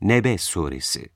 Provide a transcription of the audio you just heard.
Nebe Suresi.